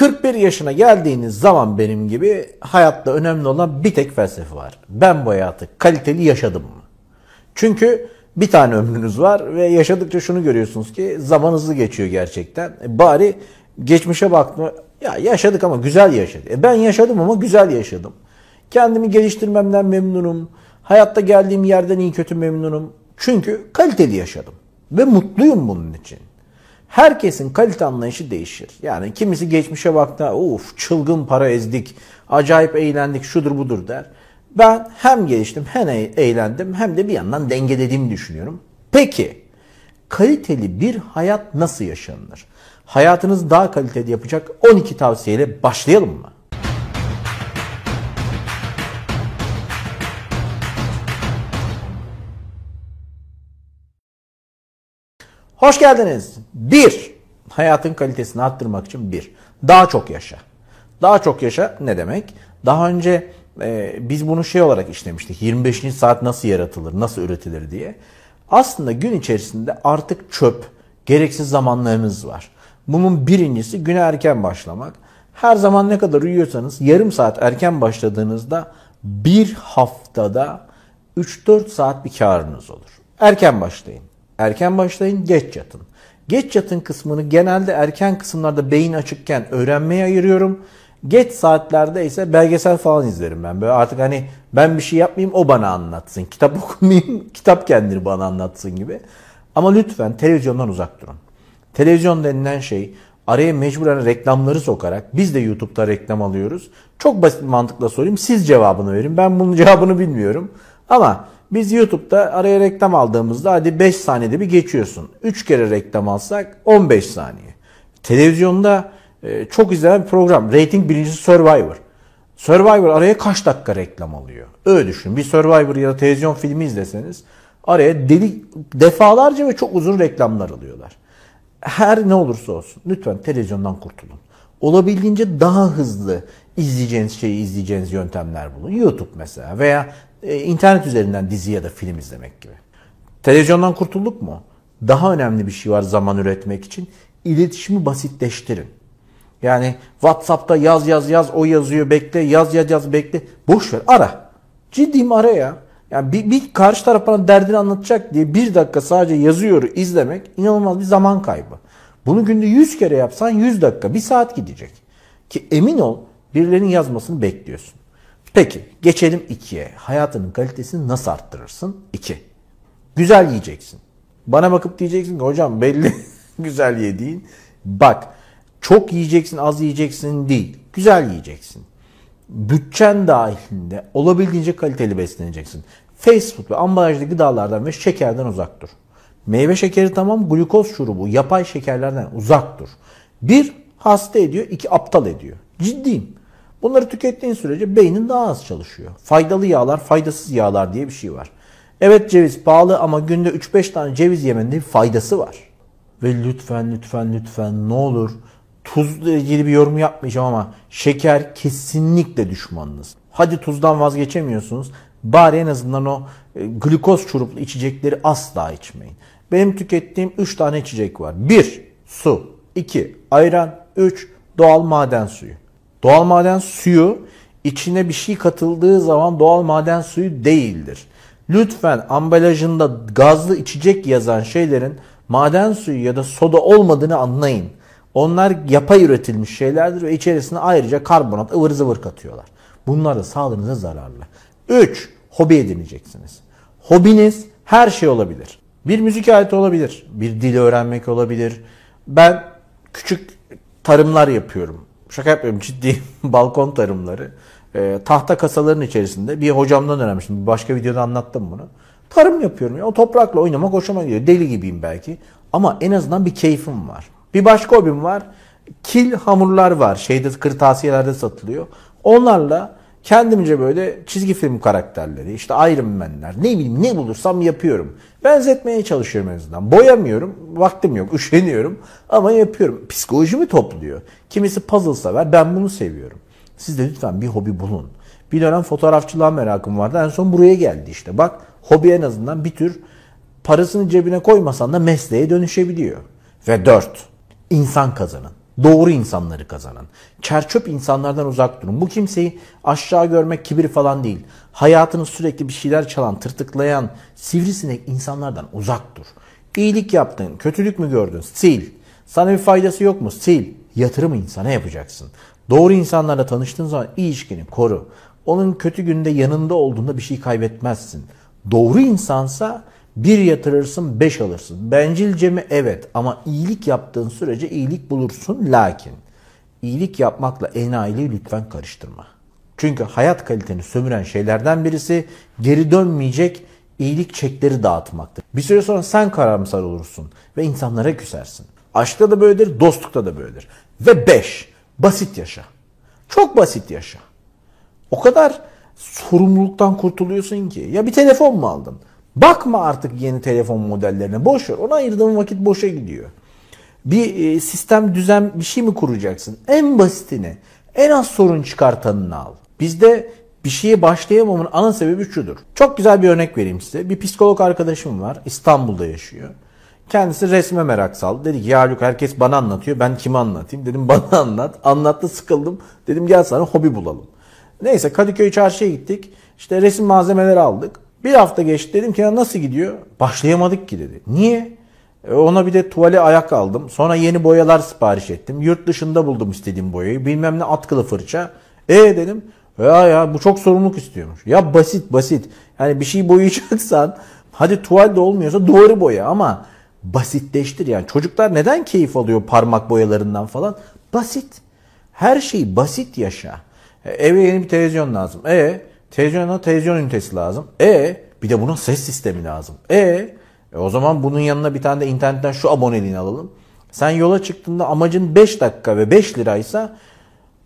41 yaşına geldiğiniz zaman benim gibi hayatta önemli olan bir tek felsefe var. Ben bu hayatı kaliteli yaşadım mı? Çünkü bir tane ömrünüz var ve yaşadıkça şunu görüyorsunuz ki zaman hızlı geçiyor gerçekten. E bari geçmişe baktım. Ya yaşadık ama güzel yaşadık. E ben yaşadım ama güzel yaşadım. Kendimi geliştirmemden memnunum. Hayatta geldiğim yerden iyi kötü memnunum. Çünkü kaliteli yaşadım. Ve mutluyum bunun için. Herkesin kalite anlayışı değişir. Yani kimisi geçmişe baktı, uf çılgın para ezdik, acayip eğlendik, şudur budur der. Ben hem geliştim hem eğlendim hem de bir yandan dengelediğimi düşünüyorum. Peki kaliteli bir hayat nasıl yaşanır? Hayatınızı daha kaliteli yapacak 12 tavsiyeyle başlayalım mı? Hoş geldiniz. Bir, hayatın kalitesini arttırmak için bir, daha çok yaşa. Daha çok yaşa ne demek? Daha önce e, biz bunu şey olarak işlemiştik. 25. saat nasıl yaratılır, nasıl üretilir diye. Aslında gün içerisinde artık çöp, gereksiz zamanlarınız var. Bunun birincisi güne erken başlamak. Her zaman ne kadar uyuyorsanız yarım saat erken başladığınızda bir haftada 3-4 saat bir karınız olur. Erken başlayın. Erken başlayın, geç yatın. Geç yatın kısmını genelde erken kısımlarda beyin açıkken öğrenmeye ayırıyorum. Geç saatlerde ise belgesel falan izlerim ben. Böyle artık hani ben bir şey yapmayayım o bana anlatsın. Kitap okumayayım, kitap kendini bana anlatsın gibi. Ama lütfen televizyondan uzak durun. Televizyon denilen şey araya mecburen reklamları sokarak biz de YouTube'da reklam alıyoruz. Çok basit bir mantıkla sorayım. Siz cevabını verin. Ben bunun cevabını bilmiyorum. Ama biz YouTube'da araya reklam aldığımızda hadi 5 saniyede bir geçiyorsun. 3 kere reklam alsak 15 saniye. Televizyonda e, çok izlenen bir program. Rating birincisi Survivor. Survivor araya kaç dakika reklam alıyor? Öyle düşün. Bir Survivor ya da televizyon filmi izleseniz araya deli defalarca ve çok uzun reklamlar alıyorlar. Her ne olursa olsun lütfen televizyondan kurtulun. Olabildiğince daha hızlı izleyeceğiniz şeyi izleyeceğiniz yöntemler bulun. YouTube mesela veya e, internet üzerinden dizi ya da film izlemek gibi. Televizyondan kurtulduk mu? Daha önemli bir şey var zaman üretmek için. İletişimi basitleştirin. Yani WhatsApp'ta yaz yaz yaz o yazıyor bekle yaz yaz yaz bekle. Boş ver ara. Ciddiyim ara ya. Yani bir, bir karşı taraf bana derdini anlatacak diye bir dakika sadece yazıyor izlemek inanılmaz bir zaman kaybı. Bunu günde 100 kere yapsan 100 dakika bir saat gidecek. Ki emin ol birilerinin yazmasını bekliyorsun. Peki geçelim 2'ye. Hayatının kalitesini nasıl arttırırsın? 2. Güzel yiyeceksin. Bana bakıp diyeceksin ki hocam belli güzel yediğin. Bak çok yiyeceksin az yiyeceksin değil. Güzel yiyeceksin. Bütçen dahilinde olabildiğince kaliteli besleneceksin. Fast food ve ambalajlı gıdalardan ve şekerden uzak dur. Meyve şekeri tamam, glukoz şurubu, yapay şekerlerden uzak dur. Bir, hasta ediyor, iki, aptal ediyor. Ciddiyim. Bunları tükettiğin sürece beynin daha az çalışıyor. Faydalı yağlar, faydasız yağlar diye bir şey var. Evet ceviz pahalı ama günde 3-5 tane ceviz yemenin bir faydası var. Ve lütfen lütfen lütfen ne olur tuzla ilgili bir yorum yapmayacağım ama şeker kesinlikle düşmanınız. Hadi tuzdan vazgeçemiyorsunuz. Bari en azından o e, glikoz çuruplu içecekleri asla içmeyin. Benim tükettiğim 3 tane içecek var. 1. Su. 2. Ayran. 3. Doğal maden suyu. Doğal maden suyu içine bir şey katıldığı zaman doğal maden suyu değildir. Lütfen ambalajında gazlı içecek yazan şeylerin maden suyu ya da soda olmadığını anlayın. Onlar yapay üretilmiş şeylerdir ve içerisine ayrıca karbonat ıvır zıvır katıyorlar. Bunlar da sağlığınıza zararlı. 3. Hobi edineceksiniz. Hobiniz her şey olabilir. Bir müzik aleti olabilir. Bir dil öğrenmek olabilir. Ben küçük tarımlar yapıyorum şaka yapıyorum ciddi balkon tarımları. E, tahta kasaların içerisinde bir hocamdan öğrenmiştim. Başka videoda anlattım bunu. Tarım yapıyorum. Ya. O toprakla oynamak hoşuma gidiyor. Deli gibiyim belki. Ama en azından bir keyfim var. Bir başka hobim var. Kil hamurlar var. Şeyde kırtasiyelerde satılıyor. Onlarla kendimce böyle çizgi film karakterleri, işte Iron Man'ler, ne bileyim ne bulursam yapıyorum. Benzetmeye çalışıyorum en azından. Boyamıyorum, vaktim yok, üşeniyorum ama yapıyorum. Psikolojimi topluyor. Kimisi puzzle sever, ben bunu seviyorum. Siz de lütfen bir hobi bulun. Bir dönem fotoğrafçılığa merakım vardı. En son buraya geldi işte. Bak hobi en azından bir tür parasını cebine koymasan da mesleğe dönüşebiliyor. Ve dört, insan kazanın. Doğru insanları kazanan. Çerçöp insanlardan uzak durun. Bu kimseyi aşağı görmek kibir falan değil. Hayatını sürekli bir şeyler çalan, tırtıklayan, sivrisinek insanlardan uzak dur. İyilik yaptın, kötülük mü gördün? Sil. Sana bir faydası yok mu? Sil. Yatırım insana yapacaksın. Doğru insanlarla tanıştığın zaman ilişkini koru. Onun kötü günde yanında olduğunda bir şey kaybetmezsin. Doğru insansa bir yatırırsın, beş alırsın. Bencilce mi? Evet. Ama iyilik yaptığın sürece iyilik bulursun. Lakin iyilik yapmakla enayiliği lütfen karıştırma. Çünkü hayat kaliteni sömüren şeylerden birisi geri dönmeyecek iyilik çekleri dağıtmaktır. Bir süre sonra sen karamsar olursun ve insanlara küsersin. Aşkta da böyledir, dostlukta da böyledir. Ve beş, basit yaşa. Çok basit yaşa. O kadar sorumluluktan kurtuluyorsun ki. Ya bir telefon mu aldın? Bakma artık yeni telefon modellerine. Boş ver. Ona ayırdığın vakit boşa gidiyor. Bir e, sistem, düzen bir şey mi kuracaksın? En basitini, en az sorun çıkartanını al. Bizde bir şeye başlayamamın ana sebebi şudur. Çok güzel bir örnek vereyim size. Bir psikolog arkadaşım var. İstanbul'da yaşıyor. Kendisi resme merak saldı. Dedi ki ya Haluk herkes bana anlatıyor. Ben kime anlatayım? Dedim bana anlat. Anlattı sıkıldım. Dedim gel sana hobi bulalım. Neyse Kadıköy çarşıya gittik. İşte resim malzemeleri aldık. Bir hafta geçti dedim ki nasıl gidiyor? Başlayamadık ki dedi. Niye? E ona bir de tuvale ayak aldım. Sonra yeni boyalar sipariş ettim. Yurt dışında buldum istediğim boyayı. Bilmem ne atkılı fırça. E dedim ya ya bu çok sorumluluk istiyormuş. Ya basit basit. Yani bir şey boyayacaksan hadi tuval de olmuyorsa duvarı boya ama basitleştir yani. Çocuklar neden keyif alıyor parmak boyalarından falan? Basit. Her şeyi basit yaşa. E, eve yeni bir televizyon lazım. E televizyona televizyon ünitesi lazım. E bir de buna ses sistemi lazım. E, e o zaman bunun yanına bir tane de internetten şu aboneliğini alalım. Sen yola çıktığında amacın 5 dakika ve 5 liraysa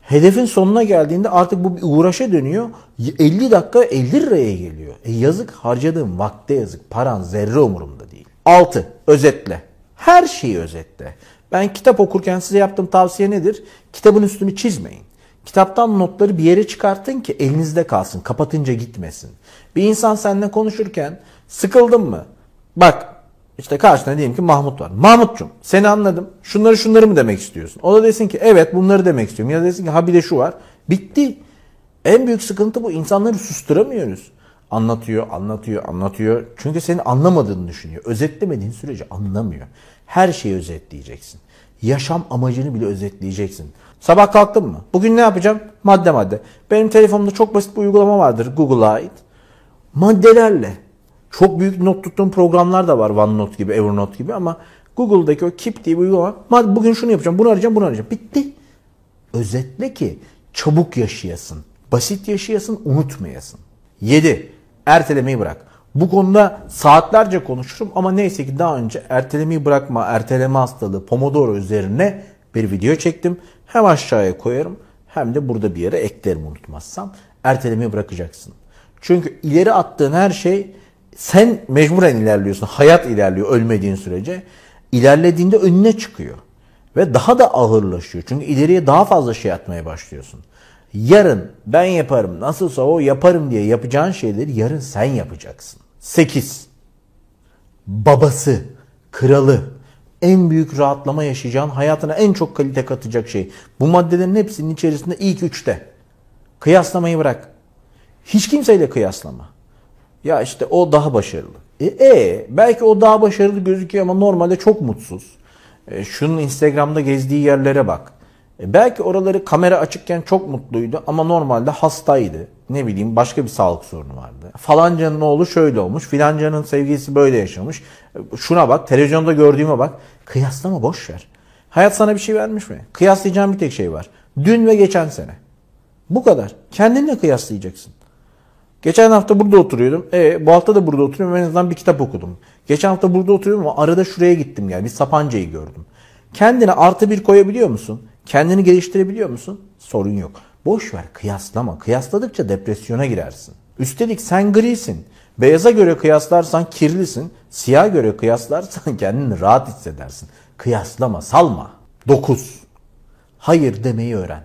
hedefin sonuna geldiğinde artık bu bir uğraşa dönüyor. 50 dakika 50 liraya geliyor. E yazık harcadığın vakte yazık. Paran zerre umurumda değil. 6. Özetle. Her şeyi özetle. Ben kitap okurken size yaptığım tavsiye nedir? Kitabın üstünü çizmeyin. Kitaptan notları bir yere çıkartın ki elinizde kalsın. Kapatınca gitmesin. Bir insan seninle konuşurken sıkıldın mı? Bak işte karşına diyelim ki Mahmut var. Mahmut'cum seni anladım. Şunları şunları mı demek istiyorsun? O da desin ki evet bunları demek istiyorum. Ya da desin ki ha bir de şu var. Bitti. En büyük sıkıntı bu. İnsanları susturamıyoruz. Anlatıyor, anlatıyor, anlatıyor. Çünkü seni anlamadığını düşünüyor. Özetlemediğin sürece anlamıyor. Her şeyi özetleyeceksin. Yaşam amacını bile özetleyeceksin. Sabah kalktım mı? Bugün ne yapacağım? Madde madde. Benim telefonumda çok basit bir uygulama vardır Google'a ait. Maddelerle. Çok büyük not tuttuğum programlar da var OneNote gibi, Evernote gibi ama Google'daki o Keep diye bir uygulama. Bugün şunu yapacağım, bunu arayacağım, bunu arayacağım. Bitti. Özetle ki çabuk yaşayasın. Basit yaşayasın, unutmayasın. 7. Ertelemeyi bırak. Bu konuda saatlerce konuşurum ama neyse ki daha önce ertelemeyi bırakma, erteleme hastalığı, Pomodoro üzerine bir video çektim. Hem aşağıya koyarım hem de burada bir yere eklerim unutmazsam. Ertelemeyi bırakacaksın. Çünkü ileri attığın her şey sen mecburen ilerliyorsun. Hayat ilerliyor ölmediğin sürece. İlerlediğinde önüne çıkıyor. Ve daha da ağırlaşıyor. Çünkü ileriye daha fazla şey atmaya başlıyorsun. Yarın ben yaparım nasılsa o yaparım diye yapacağın şeyleri yarın sen yapacaksın. 8. Babası, kralı, en büyük rahatlama yaşayacağın, hayatına en çok kalite katacak şey. Bu maddelerin hepsinin içerisinde ilk üçte. Kıyaslamayı bırak. Hiç kimseyle kıyaslama. Ya işte o daha başarılı. E, e belki o daha başarılı gözüküyor ama normalde çok mutsuz. E, şunun Instagram'da gezdiği yerlere bak. E, belki oraları kamera açıkken çok mutluydu ama normalde hastaydı. Ne bileyim başka bir sağlık sorunu vardı. Falancanın oğlu şöyle olmuş, filancanın sevgilisi böyle yaşamış. E, şuna bak, televizyonda gördüğüme bak. Kıyaslama boş ver. Hayat sana bir şey vermiş mi? Kıyaslayacağın bir tek şey var. Dün ve geçen sene. Bu kadar. Kendinle kıyaslayacaksın. Geçen hafta burada oturuyordum. E, bu hafta da burada oturuyorum. En azından bir kitap okudum. Geçen hafta burada oturuyorum ama arada şuraya gittim yani. Bir Sapanca'yı gördüm. Kendine artı bir koyabiliyor musun? Kendini geliştirebiliyor musun? Sorun yok. Boş ver kıyaslama. Kıyasladıkça depresyona girersin. Üstelik sen grisin. Beyaza göre kıyaslarsan kirlisin. Siyah göre kıyaslarsan kendini rahat hissedersin. Kıyaslama, salma. 9. Hayır demeyi öğren.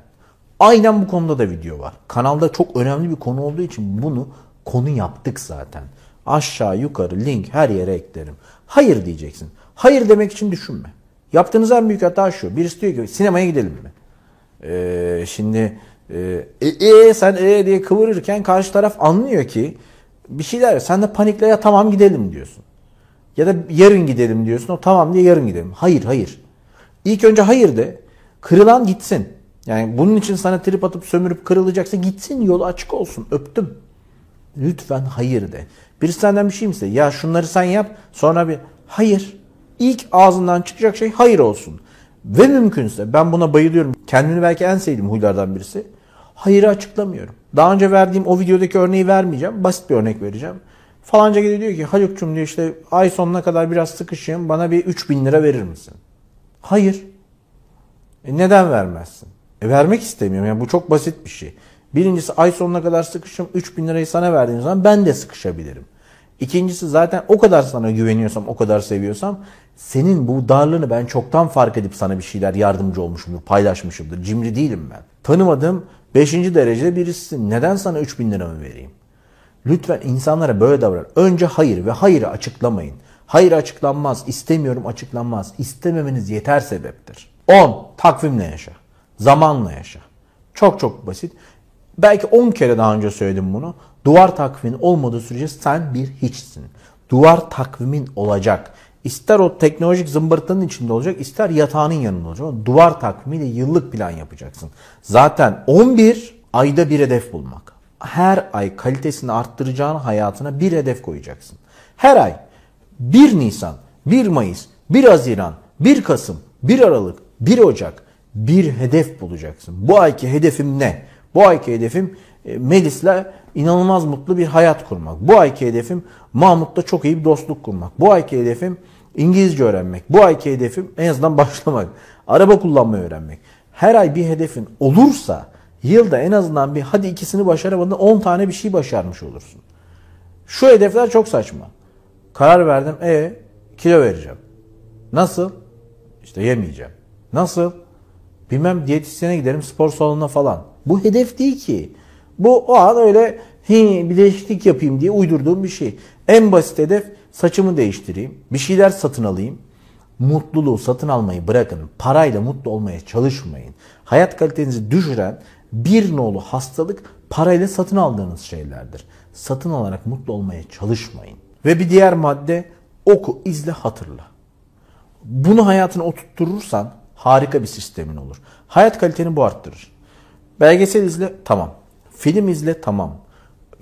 Aynen bu konuda da video var. Kanalda çok önemli bir konu olduğu için bunu konu yaptık zaten. Aşağı yukarı link her yere eklerim. Hayır diyeceksin. Hayır demek için düşünme. Yaptığınız en büyük hata şu. Birisi diyor ki sinemaya gidelim mi? Ee, şimdi e, e, e, sen e diye kıvırırken karşı taraf anlıyor ki bir şeyler sen de panikle ya tamam gidelim diyorsun. Ya da yarın gidelim diyorsun. O tamam diye yarın gidelim. Hayır hayır. İlk önce hayır de. Kırılan gitsin. Yani bunun için sana trip atıp sömürüp kırılacaksa gitsin yolu açık olsun. Öptüm. Lütfen hayır de. Birisi senden bir şey mi? Ya şunları sen yap. Sonra bir hayır. İlk ağzından çıkacak şey hayır olsun. Ve mümkünse ben buna bayılıyorum. Kendimi belki en sevdiğim huylardan birisi. Hayırı açıklamıyorum. Daha önce verdiğim o videodaki örneği vermeyeceğim. Basit bir örnek vereceğim. Falanca geliyor diyor ki Haluk'cum diyor işte ay sonuna kadar biraz sıkışayım bana bir 3000 lira verir misin? Hayır. E neden vermezsin? E vermek istemiyorum. Yani bu çok basit bir şey. Birincisi ay sonuna kadar sıkışım 3000 lirayı sana verdiğim zaman ben de sıkışabilirim. İkincisi zaten o kadar sana güveniyorsam, o kadar seviyorsam senin bu darlığını ben çoktan fark edip sana bir şeyler yardımcı olmuşumdur, paylaşmışımdır. Cimri değilim ben. Tanımadığım 5. derecede birisi neden sana 3000 liramı vereyim? Lütfen insanlara böyle davran. Önce hayır ve hayırı açıklamayın. Hayır açıklanmaz, istemiyorum açıklanmaz. İstememeniz yeter sebeptir. 10. Takvimle yaşa. Zamanla yaşa. Çok çok basit. Belki 10 kere daha önce söyledim bunu. Duvar takvimin olmadığı sürece sen bir hiçsin. Duvar takvimin olacak. İster o teknolojik zımbırtının içinde olacak, ister yatağının yanında olacak. Duvar takvimiyle yıllık plan yapacaksın. Zaten 11 ayda bir hedef bulmak. Her ay kalitesini arttıracağın hayatına bir hedef koyacaksın. Her ay 1 Nisan, 1 Mayıs, 1 Haziran, 1 Kasım, 1 Aralık, 1 Ocak bir hedef bulacaksın. Bu ayki hedefim ne? Bu ayki hedefim Melis'le inanılmaz mutlu bir hayat kurmak. Bu ayki hedefim Mahmut'la çok iyi bir dostluk kurmak. Bu ayki hedefim İngilizce öğrenmek. Bu ayki hedefim en azından başlamak. Araba kullanmayı öğrenmek. Her ay bir hedefin olursa yılda en azından bir hadi ikisini başaramadın 10 tane bir şey başarmış olursun. Şu hedefler çok saçma. Karar verdim. E kilo vereceğim. Nasıl? İşte yemeyeceğim. Nasıl? Bilmem diyetisyene giderim spor salonuna falan. Bu hedef değil ki. Bu o an öyle bir değişiklik yapayım diye uydurduğum bir şey. En basit hedef saçımı değiştireyim. Bir şeyler satın alayım. Mutluluğu satın almayı bırakın. Parayla mutlu olmaya çalışmayın. Hayat kalitenizi düşüren bir nolu hastalık parayla satın aldığınız şeylerdir. Satın alarak mutlu olmaya çalışmayın. Ve bir diğer madde oku, izle, hatırla. Bunu hayatına oturturursan harika bir sistemin olur. Hayat kaliteni bu arttırır. Belgesel izle tamam. Film izle tamam.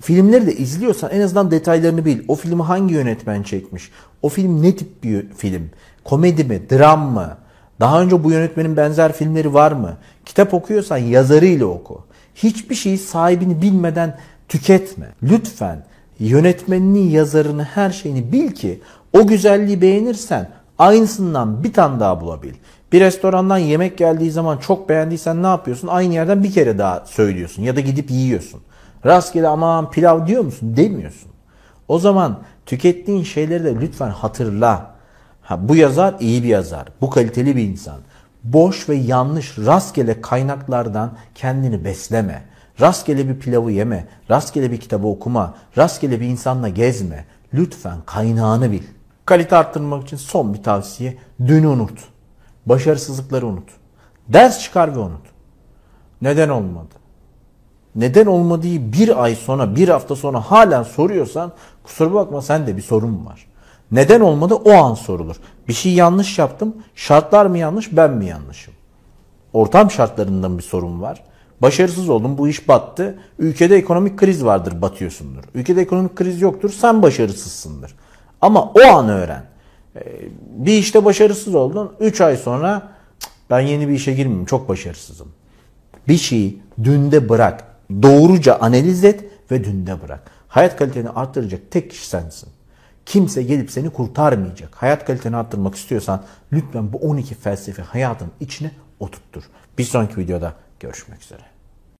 Filmleri de izliyorsan en azından detaylarını bil. O filmi hangi yönetmen çekmiş? O film ne tip bir film? Komedi mi? Dram mı? Daha önce bu yönetmenin benzer filmleri var mı? Kitap okuyorsan yazarıyla oku. Hiçbir şeyi sahibini bilmeden tüketme. Lütfen yönetmenini, yazarını, her şeyini bil ki o güzelliği beğenirsen aynısından bir tane daha bulabil. Bir restorandan yemek geldiği zaman çok beğendiysen ne yapıyorsun? Aynı yerden bir kere daha söylüyorsun ya da gidip yiyorsun. Rastgele aman pilav diyor musun? Demiyorsun. O zaman tükettiğin şeyleri de lütfen hatırla. Ha, bu yazar iyi bir yazar. Bu kaliteli bir insan. Boş ve yanlış rastgele kaynaklardan kendini besleme. Rastgele bir pilavı yeme. Rastgele bir kitabı okuma. Rastgele bir insanla gezme. Lütfen kaynağını bil. Kalite arttırmak için son bir tavsiye. Dünü unut. Başarısızlıkları unut. Ders çıkar ve unut. Neden olmadı? Neden olmadığı bir ay sonra, bir hafta sonra halen soruyorsan kusura bakma sende bir sorun var. Neden olmadı o an sorulur. Bir şey yanlış yaptım. Şartlar mı yanlış ben mi yanlışım? Ortam şartlarından bir sorun var. Başarısız oldum bu iş battı. Ülkede ekonomik kriz vardır batıyorsundur. Ülkede ekonomik kriz yoktur sen başarısızsındır. Ama o an öğren. Ee, bir işte başarısız oldun. 3 ay sonra ben yeni bir işe girmeyeyim çok başarısızım. Bir şeyi dünde bırak. Doğruca analiz et ve dünde bırak. Hayat kaliteni arttıracak tek kişi sensin. Kimse gelip seni kurtarmayacak. Hayat kaliteni arttırmak istiyorsan lütfen bu 12 felsefe hayatın içine oturttur. Bir sonraki videoda görüşmek üzere.